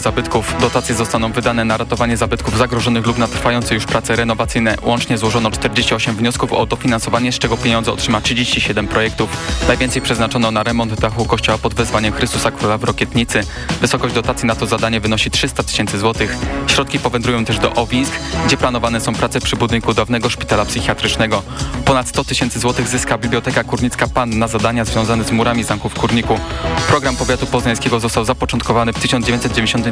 zabytków. Dotacje zostaną wydane na ratowanie zabytków zagrożonych lub na trwające już prace renowacyjne. Łącznie złożono 48 wniosków o dofinansowanie, z czego pieniądze otrzyma 37 projektów. Najwięcej przeznaczono na remont dachu kościoła pod wezwaniem Chrystusa Króla w Rokietnicy. Wysokość dotacji na to zadanie wynosi 300 tysięcy złotych. Środki powędrują też do Owisk, gdzie planowane są prace przy budynku dawnego szpitala psychiatrycznego. Ponad 100 tysięcy złotych zyska Biblioteka Kurnicka PAN na zadania związane z murami zamku w Kurniku. Program powiatu poznańskiego został zapoczątkowany w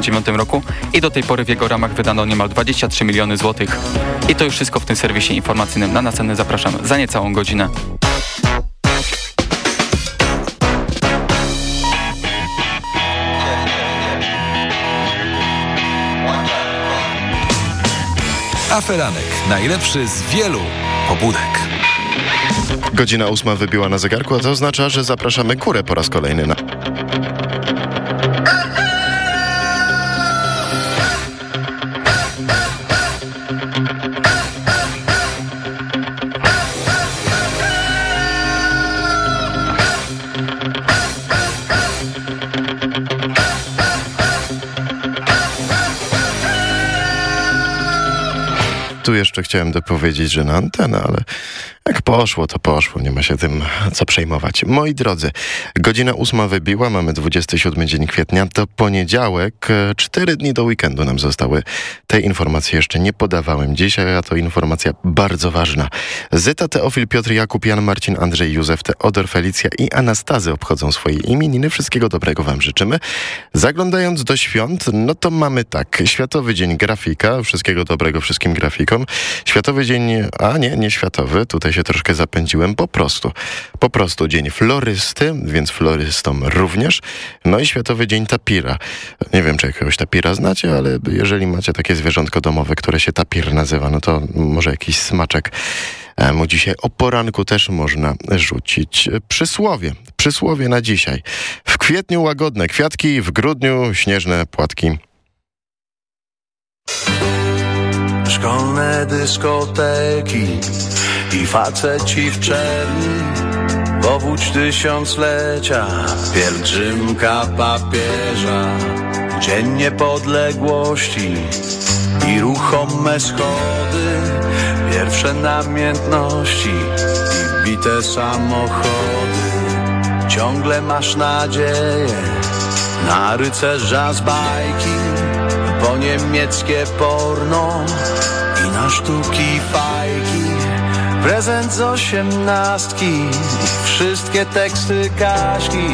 1999 roku i do tej pory w jego ramach wydano niemal 23 miliony złotych. I to już wszystko w tym serwisie informacyjnym. Na następny zapraszam za niecałą godzinę. Aferanek. Najlepszy z wielu pobudek. Godzina ósma wybiła na zegarku, a to oznacza, że zapraszamy kurę po raz kolejny na... jeszcze chciałem dopowiedzieć, że na antenę, ale jak poszło, to poszło. Nie ma się tym co przejmować. Moi drodzy, godzina ósma wybiła, mamy 27 dzień kwietnia, to poniedziałek. Cztery dni do weekendu nam zostały. Tej informacji jeszcze nie podawałem dzisiaj, a to informacja bardzo ważna. Zyta, Teofil, Piotr, Jakub, Jan, Marcin, Andrzej, Józef, Teodor, Felicja i Anastazy obchodzą swoje imieniny. Wszystkiego dobrego wam życzymy. Zaglądając do świąt, no to mamy tak. Światowy Dzień Grafika. Wszystkiego dobrego wszystkim grafikom. Światowy Dzień... A nie, nie światowy. Tutaj się troszkę zapędziłem. Po prostu. Po prostu Dzień Florysty, więc florystom również. No i Światowy Dzień Tapira. Nie wiem, czy jakiegoś tapira znacie, ale jeżeli macie takie zwierzątko domowe, które się tapir nazywa, no to może jakiś smaczek e, mu dzisiaj o poranku też można rzucić. Przysłowie. Przysłowie na dzisiaj. W kwietniu łagodne kwiatki, w grudniu śnieżne płatki. Szkolne dyskoteki i faceci w czerni Powódź tysiąclecia, pielgrzymka papieża Dzień niepodległości i ruchome schody Pierwsze namiętności i bite samochody. Ciągle masz nadzieję na rycerza z bajki Po niemieckie porno i na sztuki fajki Prezent z osiemnastki Wszystkie teksty Kaśki.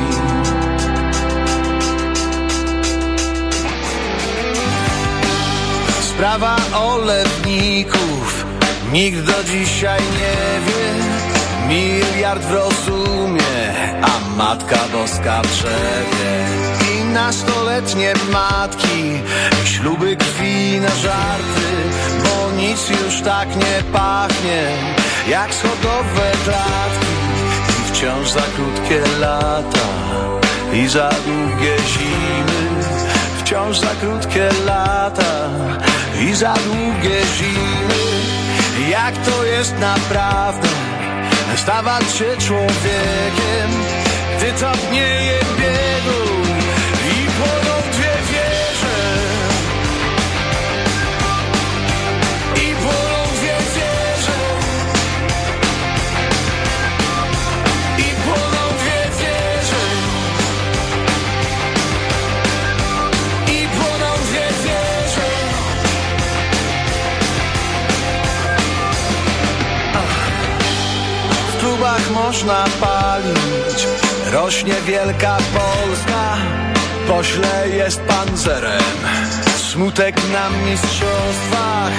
Sprawa olewników Nikt do dzisiaj nie wie. Miliard w rozumie A Matka Boska w drzewie. I nastoletnie matki śluby krwi na żarty Bo nic już tak nie pachnie Jak schodowe klatki. I wciąż za krótkie lata I za długie zimy. Wciąż za krótkie lata I za długie zimy. Jak to jest naprawdę Stawać się człowiekiem Gdy topnieje biegun można palić. Rośnie wielka Polska Pośle jest pancerem. Smutek na mistrzostwach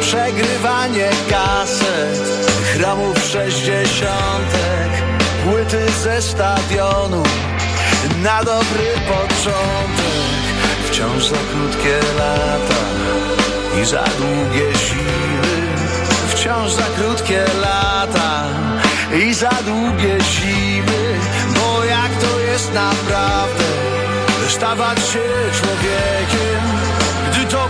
Przegrywanie kaset. Chramów sześćdziesiątek Płyty ze stadionu. Na dobry początek Wciąż za krótkie lata I za długie siły. Wciąż za krótkie lata i za długie zimy Bo jak to jest naprawdę Stawać się człowiekiem Gdy topnieje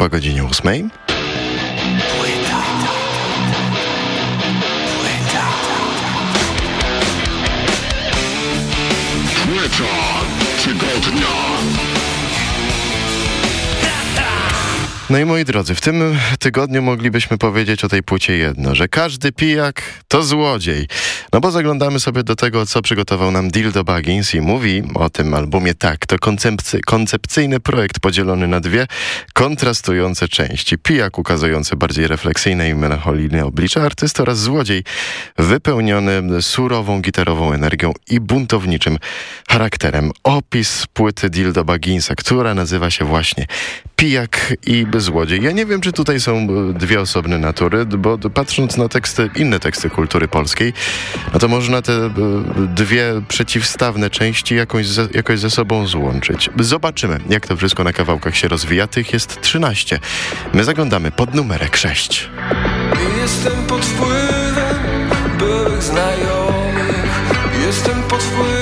po godzinie 8. No i moi drodzy, w tym tygodniu moglibyśmy powiedzieć o tej płycie jedno, że każdy pijak to złodziej. No bo zaglądamy sobie do tego, co przygotował nam Dildo Baggins i mówi o tym albumie tak. To koncepcy, koncepcyjny projekt podzielony na dwie kontrastujące części. Pijak ukazujący bardziej refleksyjne i melancholijne oblicze artysty oraz złodziej wypełniony surową gitarową energią i buntowniczym charakterem. Opis płyty Dildo Bagginsa, która nazywa się właśnie Pijak i złodziej. Ja nie wiem, czy tutaj są dwie osobne natury, bo patrząc na teksty, inne teksty kultury polskiej, no to można te e, dwie przeciwstawne części jakoś ze, jakoś ze sobą złączyć. Zobaczymy, jak to wszystko na kawałkach się rozwija. Tych jest 13. My zaglądamy pod numerek 6. Jestem pod wpływem byłych znajomych Jestem pod wpływem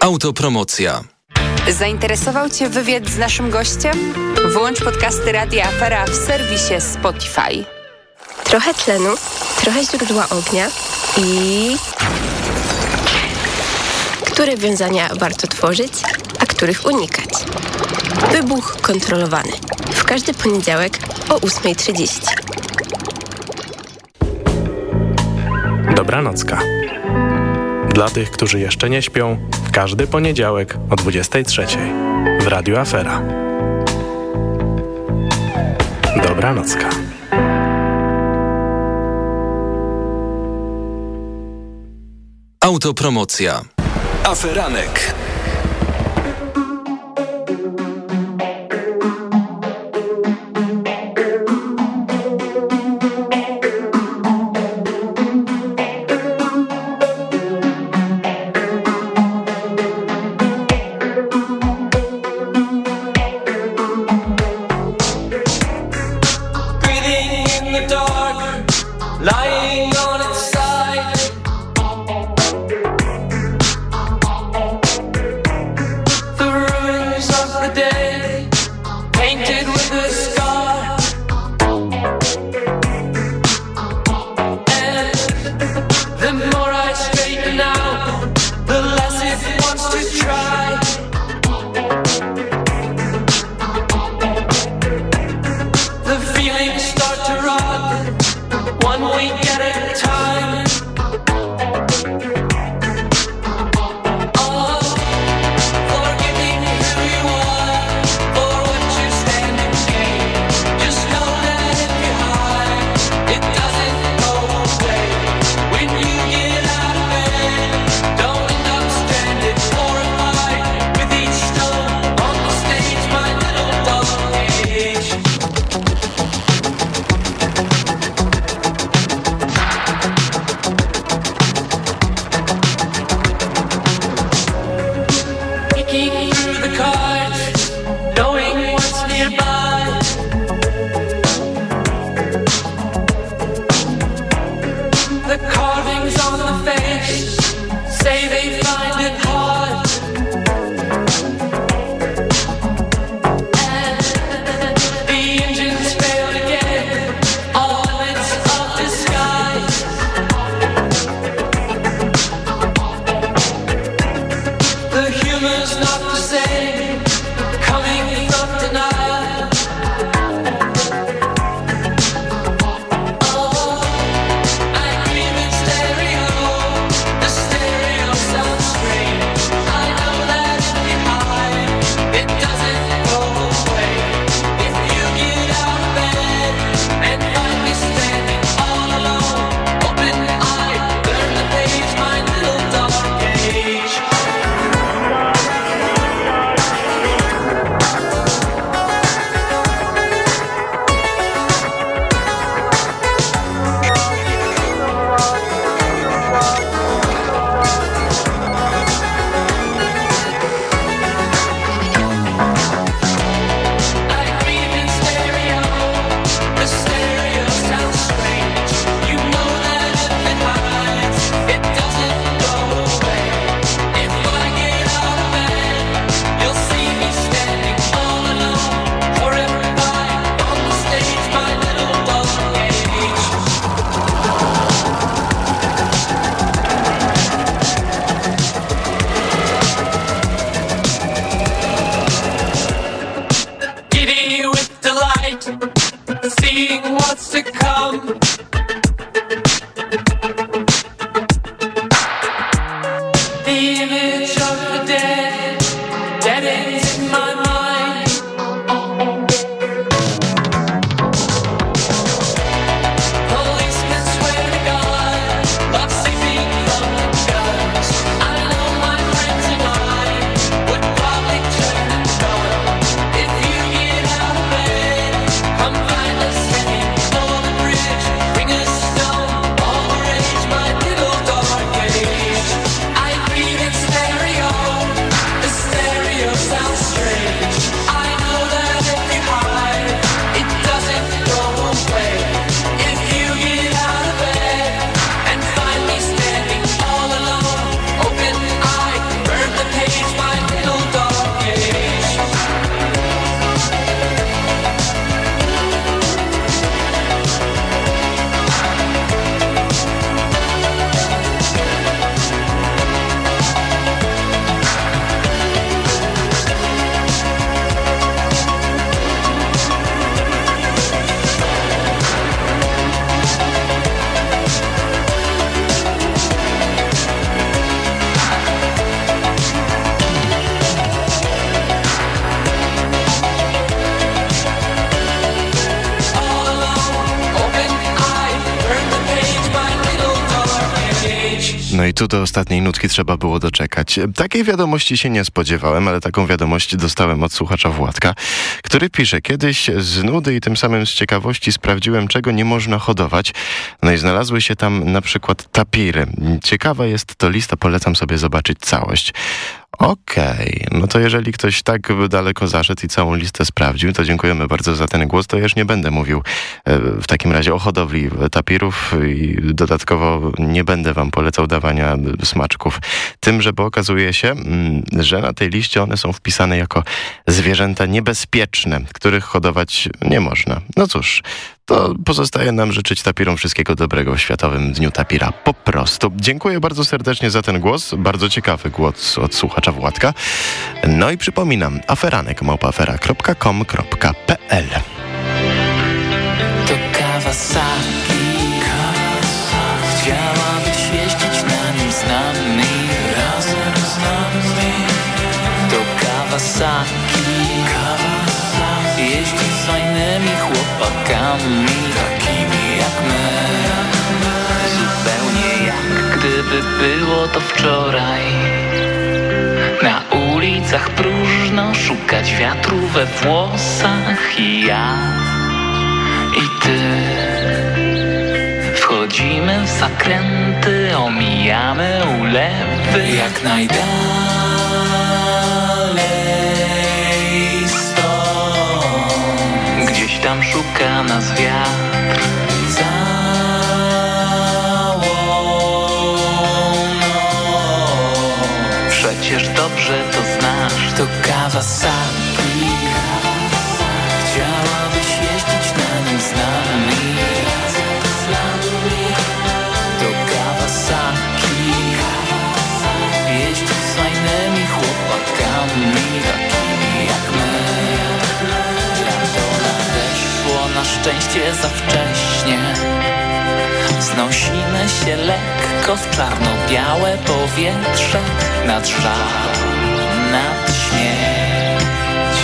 Autopromocja. Zainteresował Cię wywiad z naszym gościem? Włącz podcasty Radia Afera w serwisie Spotify. Trochę tlenu, trochę źródła ognia i... Które wiązania warto tworzyć, a których unikać? Wybuch kontrolowany. W każdy poniedziałek o 8.30. Dobranocka. Dla tych, którzy jeszcze nie śpią, w każdy poniedziałek o 23.00 w Radiu Afera. Dobranocka. Autopromocja. Aferanek. I tu do ostatniej nutki trzeba było doczekać. Takiej wiadomości się nie spodziewałem, ale taką wiadomość dostałem od słuchacza Władka, który pisze, kiedyś z nudy i tym samym z ciekawości sprawdziłem, czego nie można hodować. No i znalazły się tam na przykład tapiry. Ciekawa jest to lista, polecam sobie zobaczyć całość. Okej, no to jeżeli ktoś tak daleko zaszedł i całą listę sprawdził, to dziękujemy bardzo za ten głos. To ja już nie będę mówił e, w takim razie o hodowli tapirów i dodatkowo nie będę wam polecał dawania smaczków. Tym, że bo okazuje się, mm, że na tej liście one są wpisane jako zwierzęta niebezpieczne, których hodować nie można. No cóż, to pozostaje nam życzyć tapirom wszystkiego dobrego w Światowym Dniu Tapira. Po prostu. Dziękuję bardzo serdecznie za ten głos. Bardzo ciekawy głos od słuchacza Władka. No i przypominam, aferanek małpafera.com.pl To Takimi jak my Zupełnie jak gdyby było to wczoraj. Na ulicach próżno szukać wiatru we włosach i ja. I ty. Wchodzimy w zakręty, omijamy ulewy Jak najdalej tam szuka nas wiatr. Przecież dobrze to znasz. To Kawasaki. Chciałabyś jeździć na nim z szczęście za wcześnie. Znosimy się lekko w czarno-białe powietrze Nad żal, nad śmierć.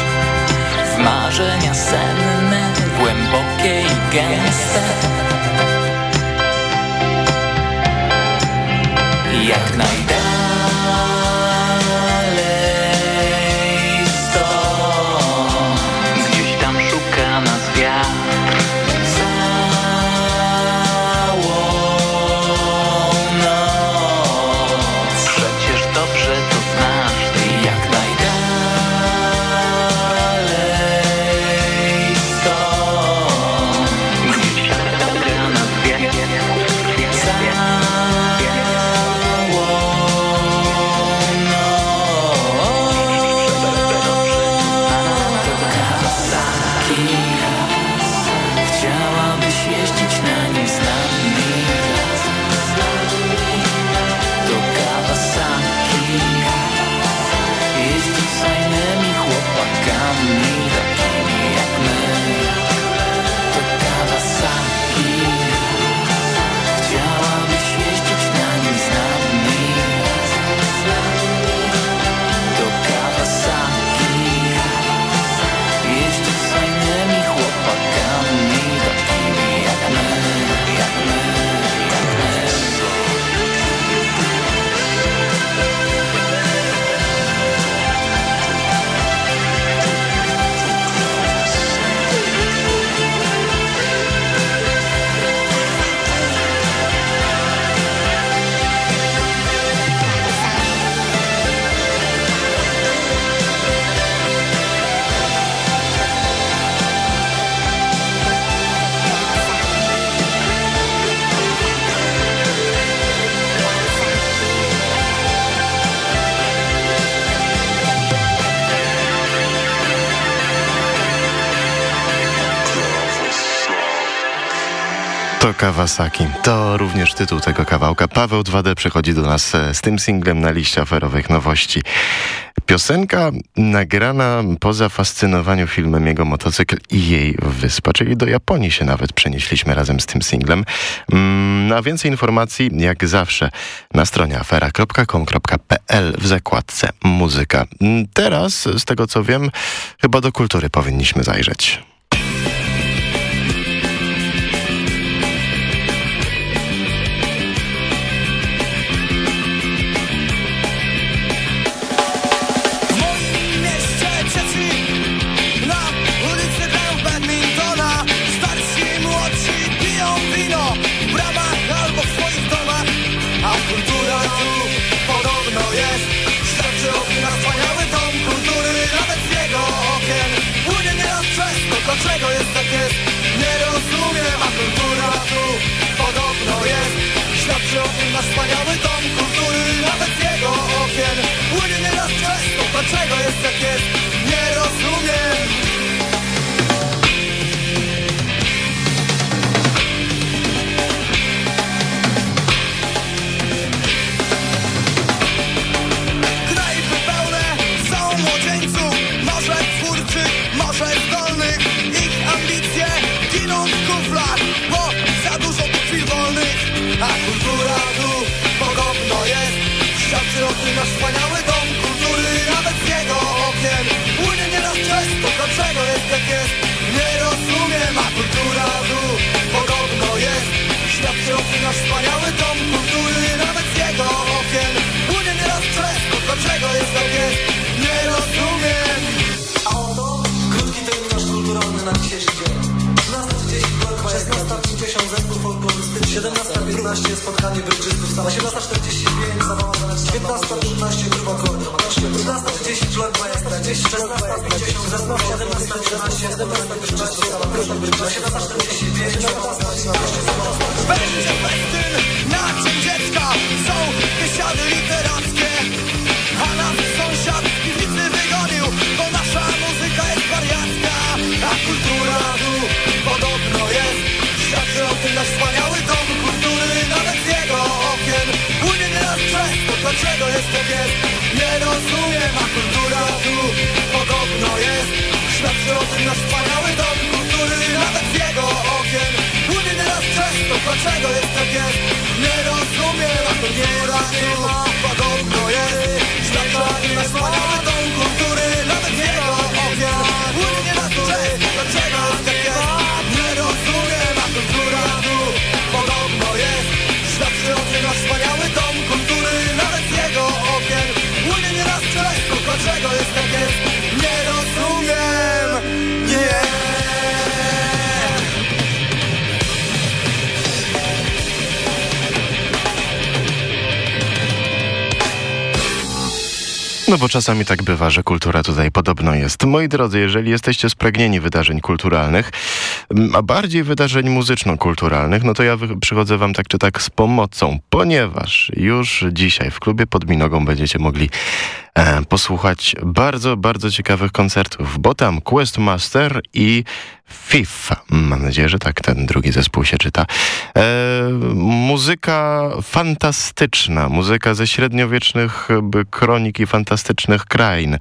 W marzenia senne, głębokie i gęste. Jak najdalej Kawasaki. To również tytuł tego kawałka. Paweł 2D przychodzi do nas e, z tym singlem na liście aferowych nowości. Piosenka nagrana po zafascynowaniu filmem jego motocykl i jej wyspa, czyli do Japonii się nawet przenieśliśmy razem z tym singlem. Mm, Na więcej informacji, jak zawsze, na stronie afera.com.pl w zakładce muzyka. Mm, Teraz, z tego co wiem, chyba do kultury powinniśmy zajrzeć. Dlaczego jest jak jest Gracias. No bo czasami tak bywa, że kultura tutaj podobno jest. Moi drodzy, jeżeli jesteście spragnieni wydarzeń kulturalnych, a bardziej wydarzeń muzyczno-kulturalnych, no to ja przychodzę wam tak czy tak z pomocą, ponieważ już dzisiaj w klubie pod Minogą będziecie mogli e, posłuchać bardzo, bardzo ciekawych koncertów, bo tam Questmaster i FIF. Mam nadzieję, że tak ten drugi zespół się czyta. E, muzyka fantastyczna, muzyka ze średniowiecznych kronik i fantastycznych krain.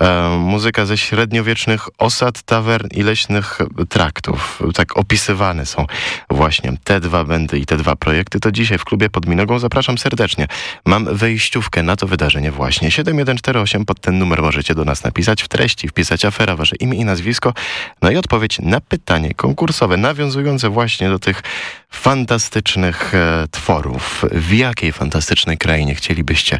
E, muzyka ze średniowiecznych osad, tawern i leśnych traktów. Tak opisywane są właśnie te dwa będy i te dwa projekty. To dzisiaj w klubie pod Minogą zapraszam serdecznie. Mam wejściówkę na to wydarzenie właśnie. 7148 pod ten numer możecie do nas napisać w treści, wpisać afera, wasze imię i nazwisko, no i odpowiedź na pytanie konkursowe nawiązujące właśnie do tych fantastycznych e, tworów. W jakiej fantastycznej krainie chcielibyście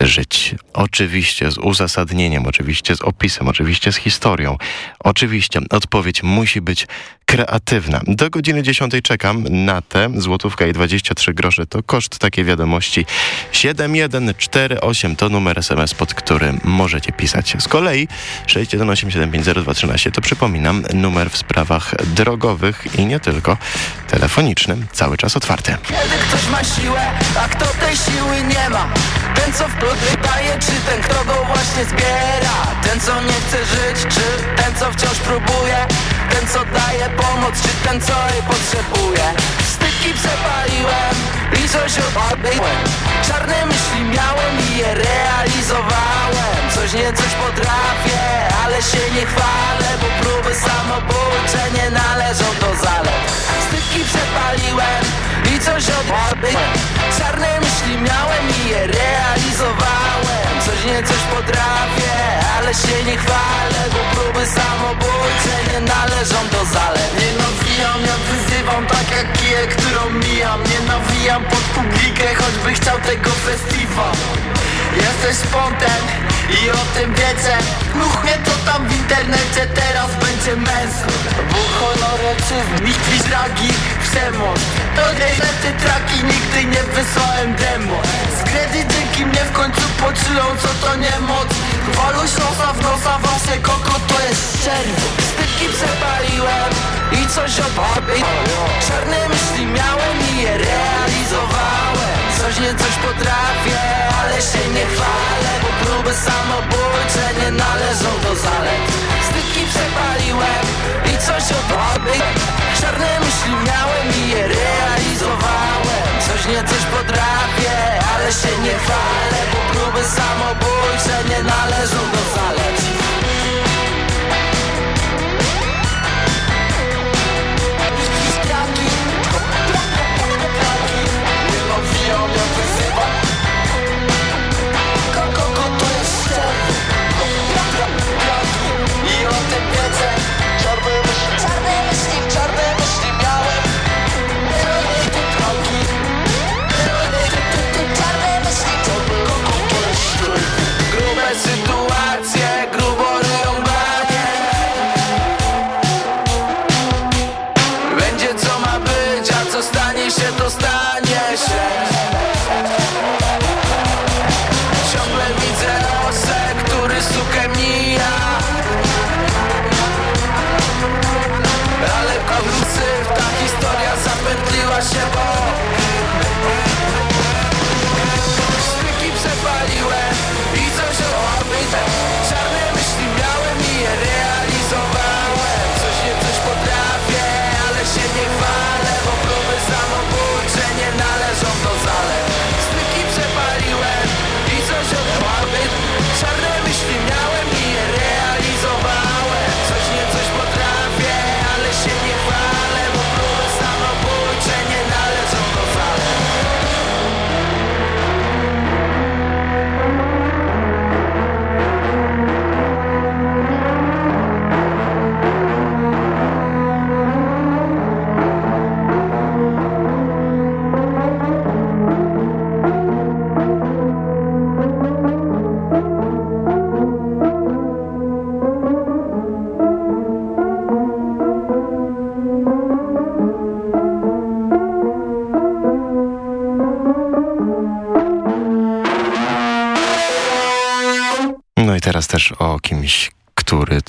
żyć? Oczywiście z uzasadnieniem, oczywiście z opisem, oczywiście z historią. Oczywiście odpowiedź musi być kreatywna. Do godziny 10 czekam na te. Złotówka i 23 grosze to koszt takiej wiadomości. 7148 to numer SMS, pod którym możecie pisać. Z kolei 618750213 to przypominam numer w sprawach drogowych i nie tylko telefonicznym, cały czas otwarty. Kiedy ktoś ma siłę, a kto tej siły nie ma Ten co w daje, czy ten kto go właśnie zbiera Ten co nie chce żyć, czy ten co wciąż próbuje Ten co daje pomoc, czy ten co jej potrzebuje. Styki przepaliłem i coś odbyłem. Czarne myśli miałem i je realizowałem. Coś nie coś potrafię, ale się nie chwalę Bo próby samobójcze nie należą do zalet. Styki przepaliłem i coś odbyłem. Czarne myśli miałem i je realizowałem. Coś nie coś potrafię, ale się nie chwalę Bo próby samobójcze nie należą do zalet. Nie nawijam, ja wyzywam tak jak kiję, którą mijam. Nie nawijam pod publikę, choćby chciał tego festiwal Jesteś spontem i o tym wiecie Mów mnie co tam w internecie teraz będzie męsko Bo honoreczyzm, mitwi dragi, przemoc To niestety traki, nigdy nie wysłałem demo. Skredy dzięki mnie w końcu poczują co to niemoc Waluś nosa w nosa, wasze koko to jest czerwo Styki przepaliłem i coś odbyłem Czarne myśli miałem i je realizowałem. Coś nie coś potrafię, ale się nie chwalę Bo próby samobójcze nie należą do zalet przepaliłem i coś odrobię Czarne myśli miałem i je realizowałem. Coś nie coś potrafię, ale się nie chwalę Bo próby samobójcze nie należą do zalet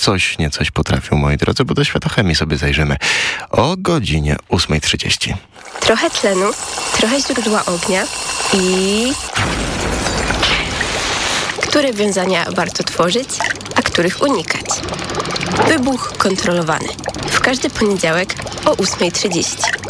coś nie coś potrafił, moi drodzy, bo do świata chemii sobie zajrzymy o godzinie 8.30. Trochę tlenu, trochę źródła ognia i... Które wiązania warto tworzyć, a których unikać? Wybuch kontrolowany. W każdy poniedziałek o 8.30.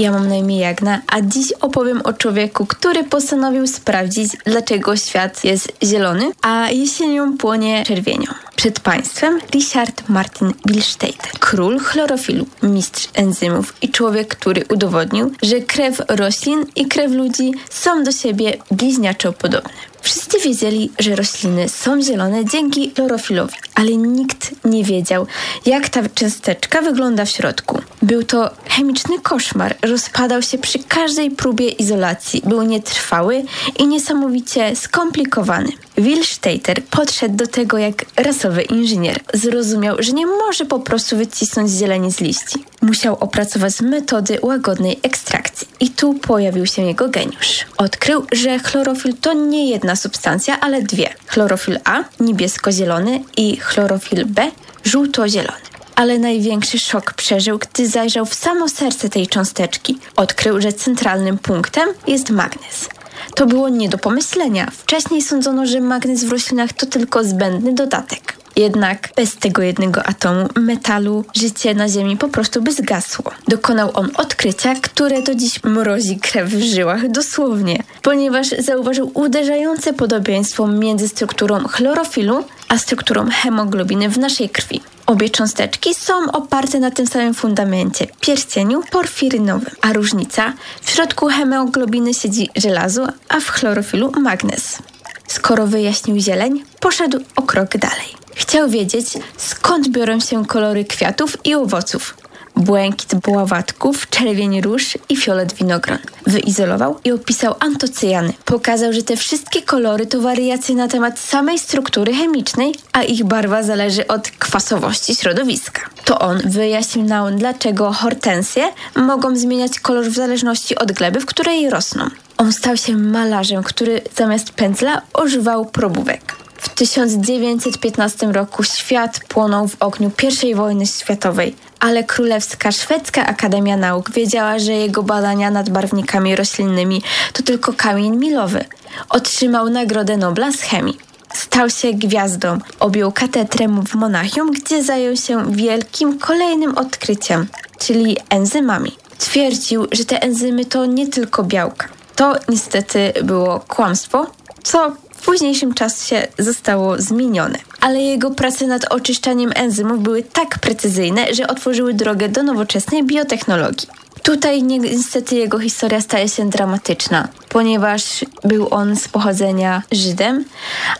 Ja mam na imię Jagna, a dziś opowiem o człowieku, który postanowił sprawdzić, dlaczego świat jest zielony, a jesienią płonie czerwienią. Przed Państwem Richard Martin Billsteiter, król chlorofilu, mistrz enzymów i człowiek, który udowodnił, że krew roślin i krew ludzi są do siebie bliźniaczo podobne. Wszyscy wiedzieli, że rośliny są zielone dzięki chlorofilowi, ale nikt nie wiedział, jak ta cząsteczka wygląda w środku. Był to chemiczny koszmar, rozpadał się przy każdej próbie izolacji, był nietrwały i niesamowicie skomplikowany. Will Stater podszedł do tego jak rasowy inżynier. Zrozumiał, że nie może po prostu wycisnąć zieleni z liści. Musiał opracować metody łagodnej ekstrakcji. I tu pojawił się jego geniusz. Odkrył, że chlorofil to nie jedna substancja, ale dwie. Chlorofil A, niebiesko-zielony i chlorofil B, żółto-zielony ale największy szok przeżył, gdy zajrzał w samo serce tej cząsteczki. Odkrył, że centralnym punktem jest magnez. To było nie do pomyślenia. Wcześniej sądzono, że magnez w roślinach to tylko zbędny dodatek. Jednak bez tego jednego atomu metalu życie na Ziemi po prostu by zgasło. Dokonał on odkrycia, które do dziś mrozi krew w żyłach dosłownie, ponieważ zauważył uderzające podobieństwo między strukturą chlorofilu a strukturą hemoglobiny w naszej krwi. Obie cząsteczki są oparte na tym samym fundamencie pierścieniu porfirynowym, a różnica w środku hemoglobiny siedzi żelazo, a w chlorofilu magnez. Skoro wyjaśnił zieleń, poszedł o krok dalej. Chciał wiedzieć, skąd biorą się kolory kwiatów i owoców. Błękit bławatków, czerwień róż i fiolet winogron. Wyizolował i opisał antocyjany. Pokazał, że te wszystkie kolory to wariacje na temat samej struktury chemicznej, a ich barwa zależy od kwasowości środowiska. To on wyjaśnił dlaczego hortensje mogą zmieniać kolor w zależności od gleby, w której rosną. On stał się malarzem, który zamiast pędzla używał probówek. W 1915 roku świat płonął w ogniu I wojny światowej, ale Królewska Szwedzka Akademia Nauk wiedziała, że jego badania nad barwnikami roślinnymi to tylko kamień milowy. Otrzymał Nagrodę Nobla z chemii. Stał się gwiazdą. Objął katetrę w Monachium, gdzie zajął się wielkim kolejnym odkryciem, czyli enzymami. Twierdził, że te enzymy to nie tylko białka. To niestety było kłamstwo, co w późniejszym czasie zostało zmienione. Ale jego prace nad oczyszczaniem enzymów były tak precyzyjne, że otworzyły drogę do nowoczesnej biotechnologii. Tutaj niestety jego historia staje się dramatyczna, ponieważ był on z pochodzenia Żydem,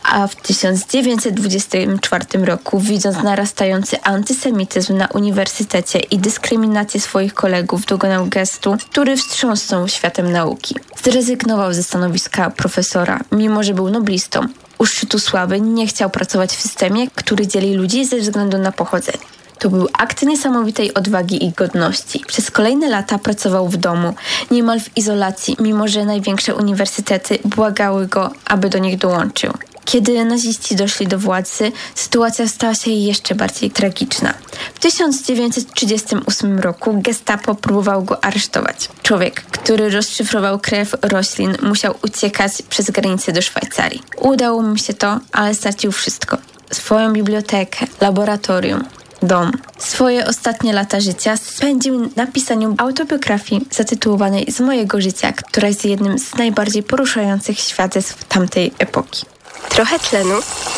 a w 1924 roku, widząc narastający antysemityzm na uniwersytecie i dyskryminację swoich kolegów, dokonał gestu, który wstrząsnął światem nauki. Zrezygnował ze stanowiska profesora, mimo że był noblistą. U szczytu sławy nie chciał pracować w systemie, który dzieli ludzi ze względu na pochodzenie. To był akt niesamowitej odwagi i godności. Przez kolejne lata pracował w domu, niemal w izolacji, mimo że największe uniwersytety błagały go, aby do nich dołączył. Kiedy naziści doszli do władzy, sytuacja stała się jeszcze bardziej tragiczna. W 1938 roku gestapo próbował go aresztować. Człowiek, który rozszyfrował krew roślin, musiał uciekać przez granicę do Szwajcarii. Udało mu się to, ale stracił wszystko. Swoją bibliotekę, laboratorium, dom. Swoje ostatnie lata życia spędził na pisaniu autobiografii zatytułowanej Z mojego życia, która jest jednym z najbardziej poruszających świadectw tamtej epoki. Trochę tlenu,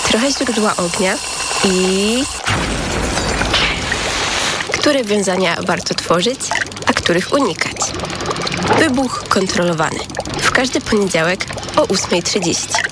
trochę źródła ognia i... Które wiązania warto tworzyć, a których unikać? Wybuch kontrolowany. W każdy poniedziałek o 8.30.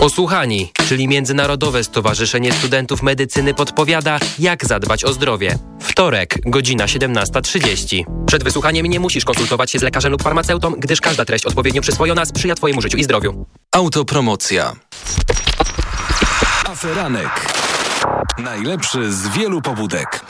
Osłuchani, czyli Międzynarodowe Stowarzyszenie Studentów Medycyny podpowiada, jak zadbać o zdrowie. Wtorek, godzina 17.30. Przed wysłuchaniem nie musisz konsultować się z lekarzem lub farmaceutą, gdyż każda treść odpowiednio przyswojona sprzyja Twojemu życiu i zdrowiu. Autopromocja. Aferanek. Najlepszy z wielu pobudek.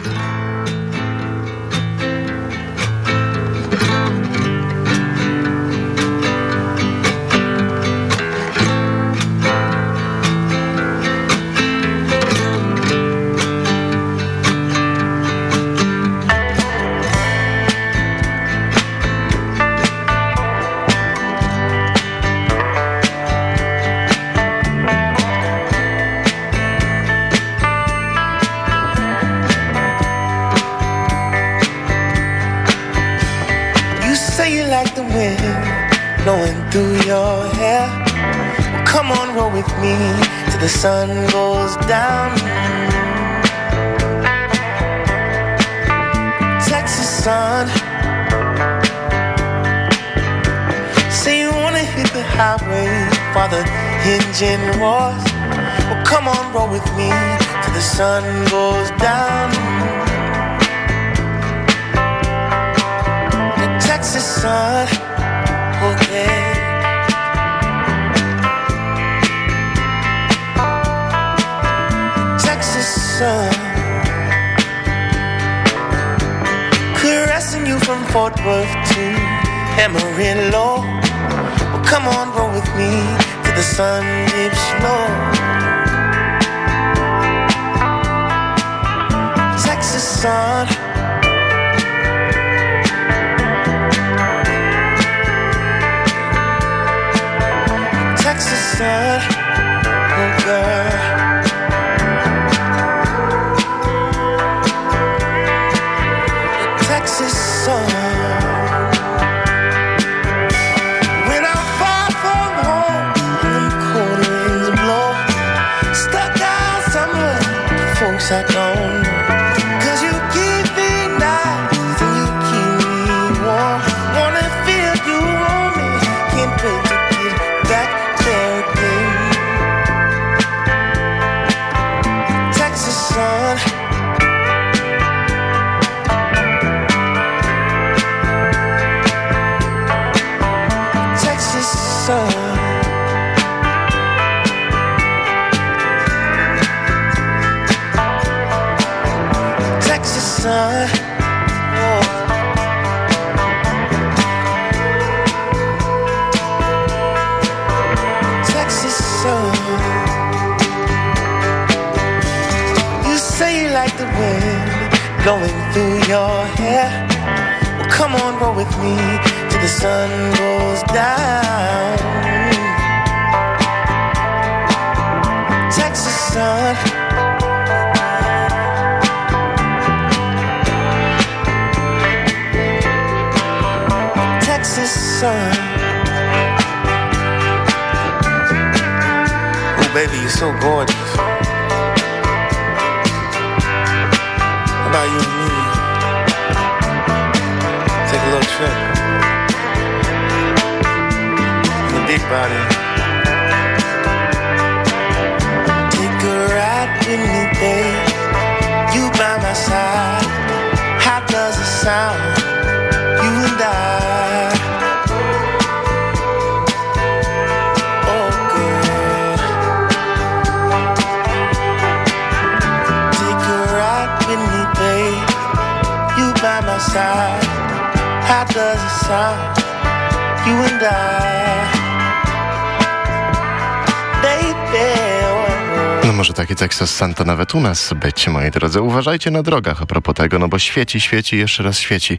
To nawet u nas być, moi drodzy. Uważajcie na drogach a propos tego, no bo świeci, świeci, jeszcze raz świeci,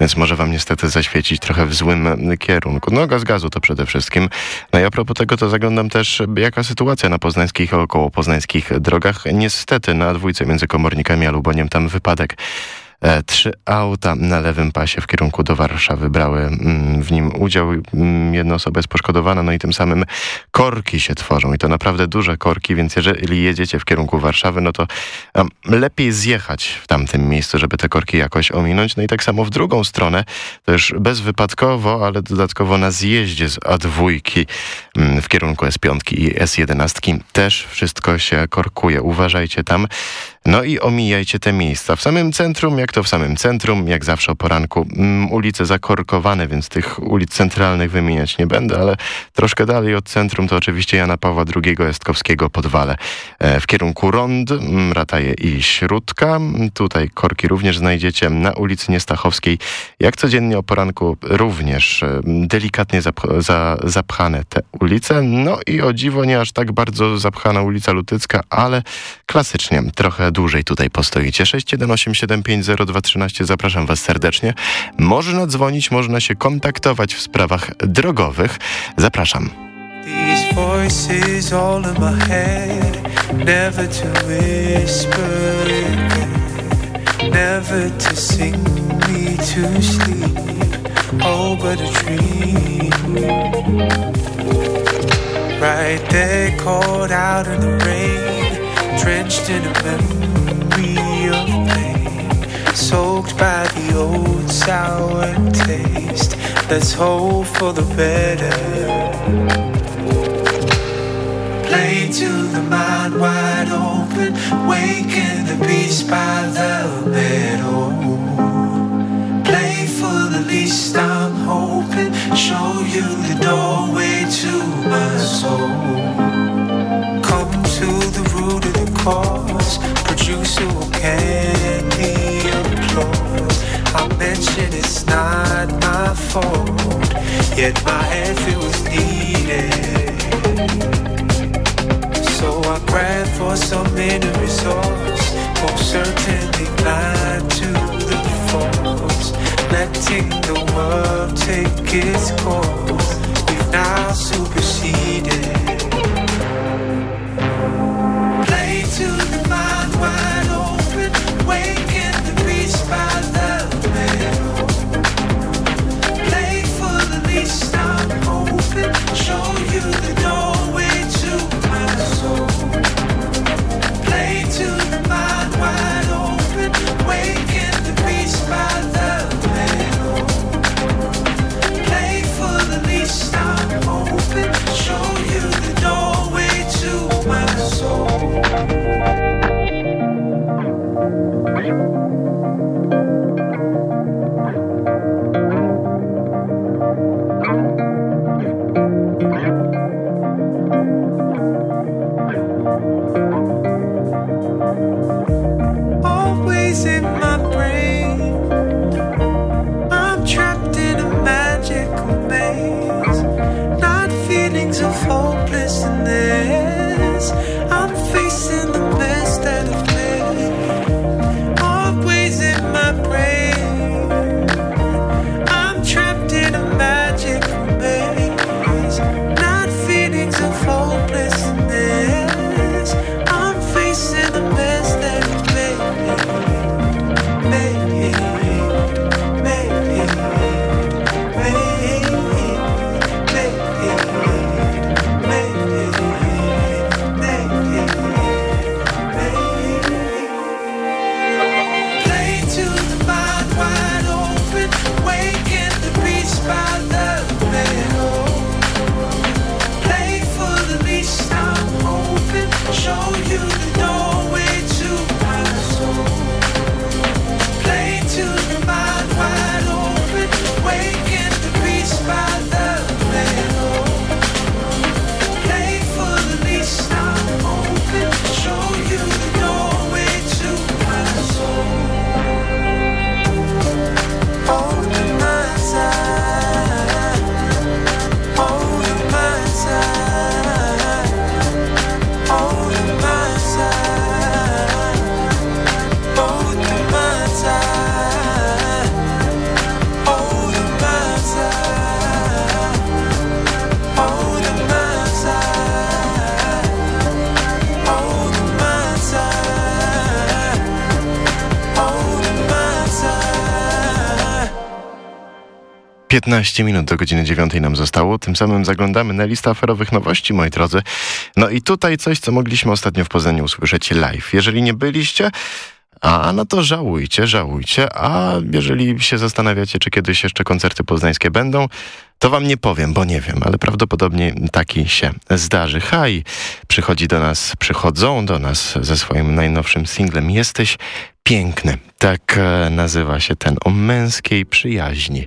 więc może wam niestety zaświecić trochę w złym kierunku. No gaz gazu to przede wszystkim. No i a propos tego to zaglądam też, jaka sytuacja na poznańskich, około poznańskich drogach. Niestety na dwójce między Komornikami a Luboniem tam wypadek. E, Trzy auta na lewym pasie w kierunku do Warszawy brały mm, w nim udział. Mm, Jedna osoba jest poszkodowana, no i tym samym korki się tworzą. I to naprawdę duże korki, więc jeżeli jedziecie w kierunku Warszawy, no to lepiej zjechać w tamtym miejscu, żeby te korki jakoś ominąć. No i tak samo w drugą stronę, już bezwypadkowo, ale dodatkowo na zjeździe z A2 mm, w kierunku S5 i S11 też wszystko się korkuje. Uważajcie tam. No i omijajcie te miejsca. W samym centrum, jak to w samym centrum, jak zawsze o poranku, mm, ulice zakorkowane, więc tych ulic centralnych wymieniać nie będę, ale troszkę dalej od centrum to oczywiście Jana Pawła II Estkowskiego Podwale. E, W kierunku Rond, mm, Rataje i Śródka. Tutaj korki również znajdziecie na ulicy Niestachowskiej. Jak codziennie o poranku również e, delikatnie zapch- za, zapchane te ulice. No i o dziwo nie aż tak bardzo zapchana ulica Lutycka, ale klasycznie trochę dłużej tutaj postoicie. 618750213 zapraszam Was serdecznie. Można dzwonić, można się kontaktować w sprawach drogowych. Zapraszam. These voices all in my head, never to whisper again, never to sing me to sleep. Oh, but a dream. Right there, caught out in the rain, drenched in a memory of pain, soaked by the old sour taste. Let's hope for the better. Play to the mind wide open, waken the beast by the middle. Play for the least I'm hoping, show you the doorway to my soul. Cause, producer will candy applause. I mention it's not my fault, yet my effort was needed. So I grab for some inner resource, most certainly blind to the force, letting the world take its course. We've now superseded. To 15 minut do godziny 9 nam zostało. Tym samym zaglądamy na listę aferowych nowości, moi drodzy. No i tutaj coś, co mogliśmy ostatnio w Poznaniu usłyszeć live. Jeżeli nie byliście, a no to żałujcie, żałujcie. A jeżeli się zastanawiacie, czy kiedyś jeszcze koncerty poznańskie będą, to wam nie powiem, bo nie wiem, ale prawdopodobnie taki się zdarzy. Haj, przychodzi do nas, przychodzą do nas ze swoim najnowszym singlem Jesteś piękny. Tak e, nazywa się ten o męskiej przyjaźni.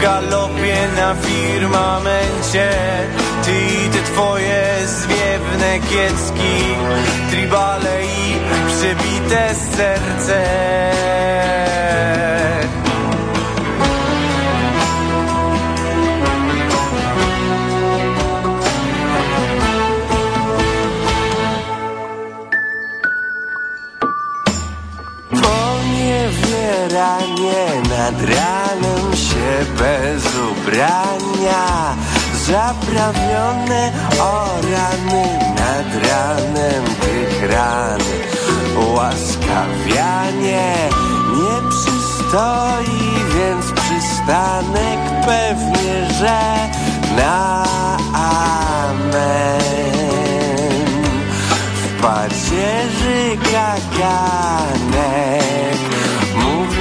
galopie na firmamencie. Ty i te twoje zwiewne kiecki Tribale i przebite serce. Poniewieranie nad ranem bez ubrania Zaprawione o rany nad ranem tych ran. Łaskawianie nie przystoi, więc przystanek pewnie, że na amen. W pacierzy kaganek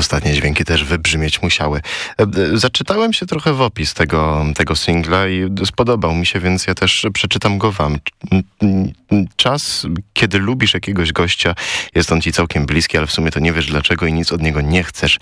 ostatnie dźwięki też wybrzmieć musiały. E, Zaczytałem się trochę w opis tego, tego singla i spodobał mi się, więc ja też przeczytam go wam. Czas, kiedy lubisz jakiegoś gościa, jest on ci całkiem bliski, ale w sumie to nie wiesz dlaczego i nic od niego nie chcesz.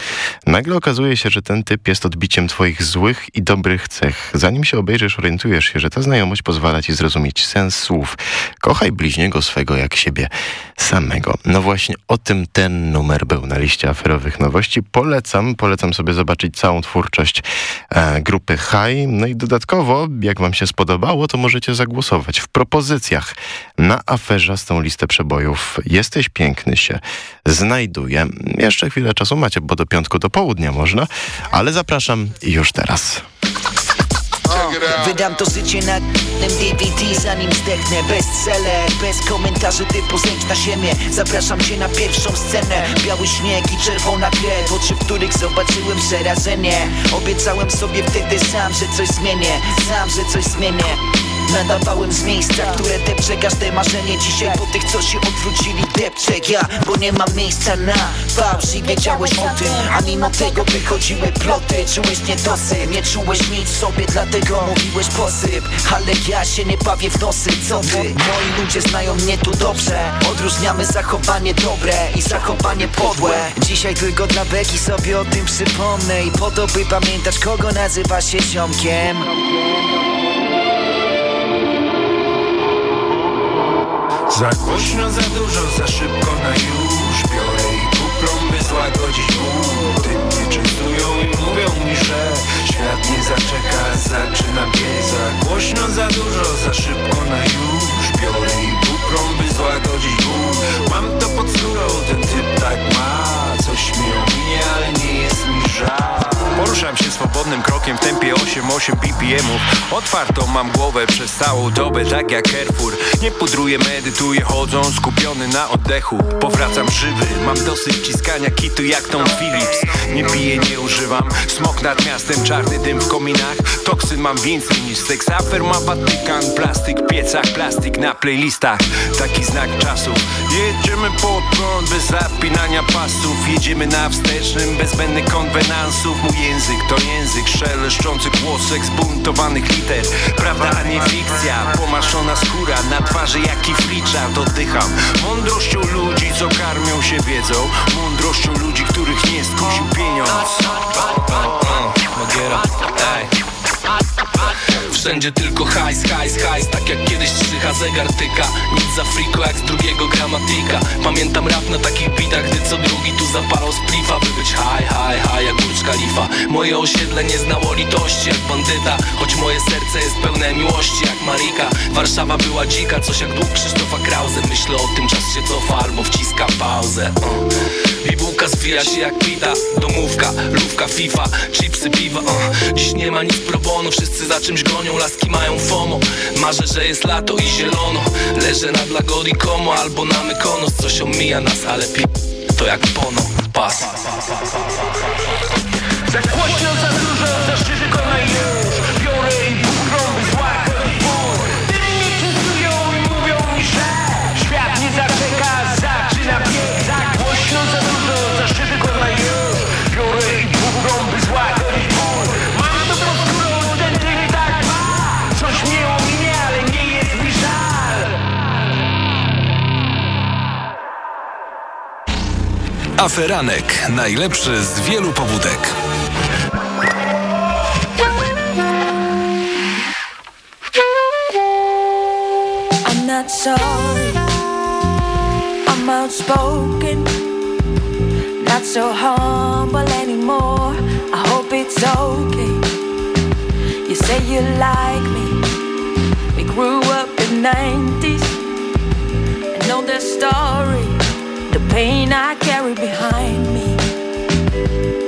Nagle okazuje się, że ten typ jest odbiciem twoich złych i dobrych cech. Zanim się obejrzysz, orientujesz się, że ta znajomość pozwala ci zrozumieć sens słów. Kochaj bliźniego swego jak siebie samego. No właśnie o tym ten numer był na liście aferowych nowości. Ciekawości. Polecam, polecam sobie zobaczyć całą twórczość e, grupy High. No i dodatkowo, jak wam się spodobało, to możecie zagłosować w propozycjach na aferze z tą listę przebojów. Jesteś piękny się znajduje. Jeszcze chwilę czasu macie, bo do piątku do południa można, ale zapraszam już teraz. Wydam to życie na DVD zanim zdechnę. Bestseller, bez komentarzy typu zejdź na ziemię. Zapraszam cię na pierwszą scenę. Biały śnieg i czerwona krew Oczy, w których zobaczyłem przerażenie. Obiecałem sobie wtedy sam, że coś zmienię. Sam, że coś zmienię Nadawałem z miejsca, które depcze. Każde marzenie Dzisiaj po tych, co się odwrócili depczę ja Bo nie ma miejsca na fałsz i wiedziałeś o tym A mimo tego wychodziły ploty. Czułeś niedosyt, nie czułeś nic sobie Dlatego mówiłeś posyp. Ale ja się nie bawię w nosy, co ty? Moi ludzie znają mnie tu dobrze. Odróżniamy zachowanie dobre i zachowanie podłe. Dzisiaj tylko dla beki sobie o tym przypomnę I po to by pamiętać kogo nazywa się ziomkiem Za głośno, za dużo, za szybko na już. Biorę i kuplą, by złagodzić ból Tym mnie częstują i mówią mi, że Świat nie zaczeka, zaczyna biec. Za głośno, za dużo, za szybko na już. Biorę i kuplą, by złagodzić ból Mam to pod skórą, ten typ tak ma. Coś mi ominie, ale nie jest mi żal Poruszam się swobodnym krokiem w tempie 8-8 BPM-ów Otwartą mam głowę przez całą dobę, tak jak Carrefour. Nie pudruję, medytuję, chodzą skupiony na oddechu. Powracam żywy, mam dosyć ciskania kitu jak Tom Phillips. Nie piję, nie używam, smok nad miastem, czarny dym w kominach. Toksyn mam więcej niż seks, ma Watykan. Plastik w piecach, plastik na playlistach. Taki znak czasów Jedziemy pod prąd bez zapinania pasów. Jedziemy na wstecznym, bez zbędnych konwenansów język to język szeleszczący głosek zbuntowanych liter Prawda, a nie fikcja, pomaszona skóra Na twarzy jak i flicza dodycham Mądrością ludzi, co karmią się wiedzą Mądrością ludzi, których nie skusił pieniądz Magiera, ej Wszędzie tylko hajs, hajs, hajs Tak jak kiedyś trzycha zegar tyka. Nic za friko jak z drugiego gramatika. Pamiętam rap na takich bitach Gdy co drugi tu zapalał splifa. By być haj, haj, haj jak Burcz Khalifa. Moje osiedle nie znało litości jak bandyta. Choć moje serce jest pełne miłości jak Marika. Warszawa była dzika, coś jak dług Krzysztofa Krause. Myślę o tym, czas się cofa albo wciska pauzę. Uh. I bułka zwija się jak pita. Domówka, lówka, FIFA, chipsy, piwa. Uh. Dziś nie ma nic pro bono, wszyscy za czymś gonią Laski mają FOMO, marzę, że jest lato i zielono. Leżę nad Lagodi Como albo na Mykonos. Coś omija nas, ale pi... to jak pono, pas. Za głośno, za dużo, Aferanek. Najlepszy z wielu pobudek. I'm not sorry. I'm outspoken. Not so humble anymore. I hope it's okay. You say you like me. We grew up in 90s. I know the story. Pain I carry behind me.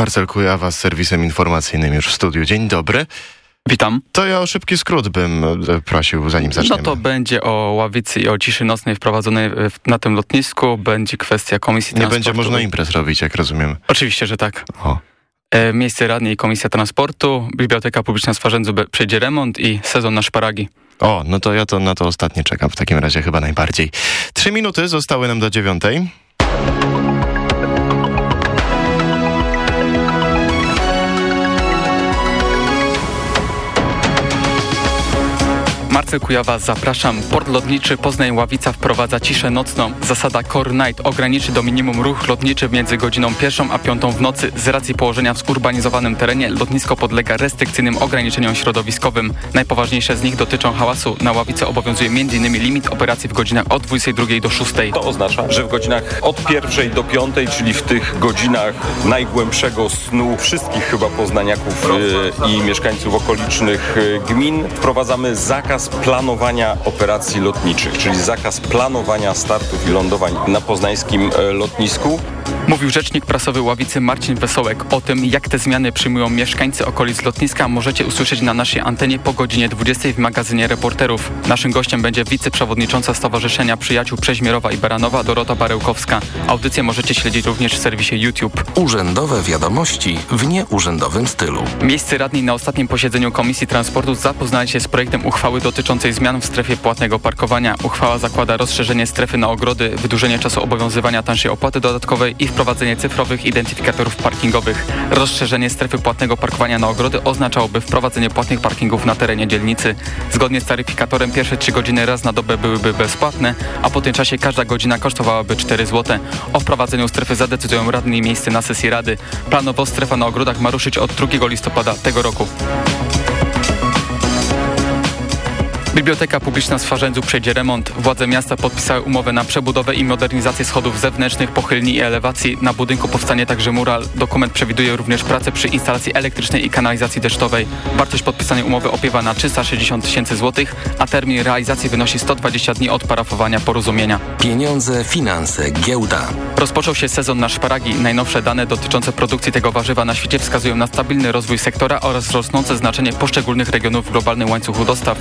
Marcel Kujawa z serwisem informacyjnym już w studiu. Dzień dobry. Witam. To ja o szybki skrót bym e, prosił, zanim zaczniemy. No to będzie o ławicy i o ciszy nocnej wprowadzonej w- na tym lotnisku. Będzie kwestia komisji Nie transportu. będzie można imprez robić, jak rozumiem. Oczywiście, że tak. O. E, miejsce radnej i komisja transportu, Biblioteka Publiczna w Swarzędzu be- przejdzie remont i sezon na szparagi. O, no to ja to na to ostatnie czekam w takim razie chyba najbardziej. Trzy minuty zostały nam do dziewiątej. Marcel Kujawa, zapraszam. Port lotniczy Poznań-Ławica wprowadza ciszę nocną. Zasada Core Night ograniczy do minimum ruch lotniczy między godziną pierwszą a piątą w nocy. Z racji położenia w zurbanizowanym terenie lotnisko podlega restrykcyjnym ograniczeniom środowiskowym. Najpoważniejsze z nich dotyczą hałasu. Na Ławicy obowiązuje m.in. limit operacji w godzinach od 22 do 6. To oznacza, że w godzinach od pierwszej do piątej, czyli w tych godzinach najgłębszego snu wszystkich chyba poznaniaków y, i mieszkańców okolicznych y, gmin wprowadzamy zakaz planowania operacji lotniczych, czyli zakaz planowania startów i lądowań na poznańskim e, lotnisku. Mówił rzecznik prasowy Ławicy Marcin Wesołek. O tym, jak te zmiany przyjmują mieszkańcy okolic lotniska, możecie usłyszeć na naszej antenie po godzinie 20 w magazynie reporterów. Naszym gościem będzie wiceprzewodnicząca Stowarzyszenia Przyjaciół Przeźmierowa i Baranowa Dorota Barełkowska. Audycję możecie śledzić również w serwisie YouTube. Urzędowe wiadomości w nieurzędowym stylu. Miejscy radni na ostatnim posiedzeniu Komisji Transportu zapoznali się z projektem uchwały dotyczącej zmian w strefie płatnego parkowania. Uchwała zakłada rozszerzenie strefy na ogrody, wydłużenie czasu obowiązywania tańszej opłaty dodatkowej i wprowadzenie cyfrowych identyfikatorów parkingowych. Rozszerzenie strefy płatnego parkowania na ogrody oznaczałoby wprowadzenie płatnych parkingów na terenie dzielnicy. Zgodnie z taryfikatorem pierwsze 3 godziny raz na dobę byłyby bezpłatne, a po tym czasie każda godzina kosztowałaby 4 zł. O wprowadzeniu strefy zadecydują radni miejsce na sesji rady. Planowo strefa na ogrodach ma ruszyć od 2 listopada tego roku. Biblioteka Publiczna w Swarzędzu przejdzie remont. Władze miasta podpisały umowę na przebudowę i modernizację schodów zewnętrznych, pochylni i elewacji. Na budynku powstanie także mural. Dokument przewiduje również pracę przy instalacji elektrycznej i kanalizacji deszczowej. Wartość podpisanej umowy opiewa na 360 tysięcy złotych, a termin realizacji wynosi 120 dni od parafowania porozumienia. Pieniądze, finanse, giełda. Rozpoczął się sezon na szparagi. Najnowsze dane dotyczące produkcji tego warzywa na świecie wskazują na stabilny rozwój sektora oraz rosnące znaczenie poszczególnych regionów w globalnym łańcuchu dostaw.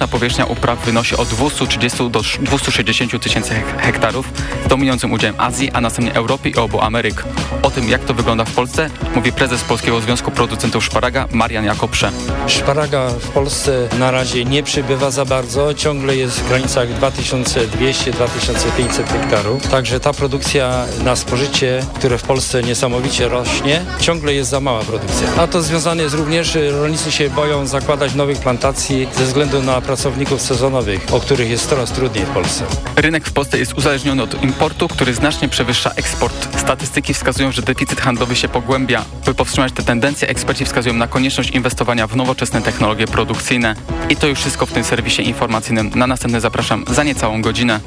Łączna powierzchnia upraw wynosi od 230 do 260 tysięcy hek- hektarów z dominującym udziałem Azji, a następnie Europy i obu Ameryk. O tym, jak to wygląda w Polsce, mówi prezes Polskiego Związku Producentów Szparaga Marian Jakobsze. Szparaga w Polsce na razie nie przybywa za bardzo, ciągle jest w granicach 2200-2500 hektarów. Także ta produkcja na spożycie, które w Polsce niesamowicie rośnie, ciągle jest za mała produkcja. A to związane jest również, że rolnicy się boją zakładać nowych plantacji ze względu na pracowników sezonowych, o których jest coraz trudniej w Polsce. Rynek w Polsce jest uzależniony od importu, który znacznie przewyższa eksport. Statystyki wskazują, że deficyt handlowy się pogłębia. By powstrzymać te tendencje, eksperci wskazują na konieczność inwestowania w nowoczesne technologie produkcyjne. I to już wszystko w tym serwisie informacyjnym. Na następny zapraszam za niecałą godzinę.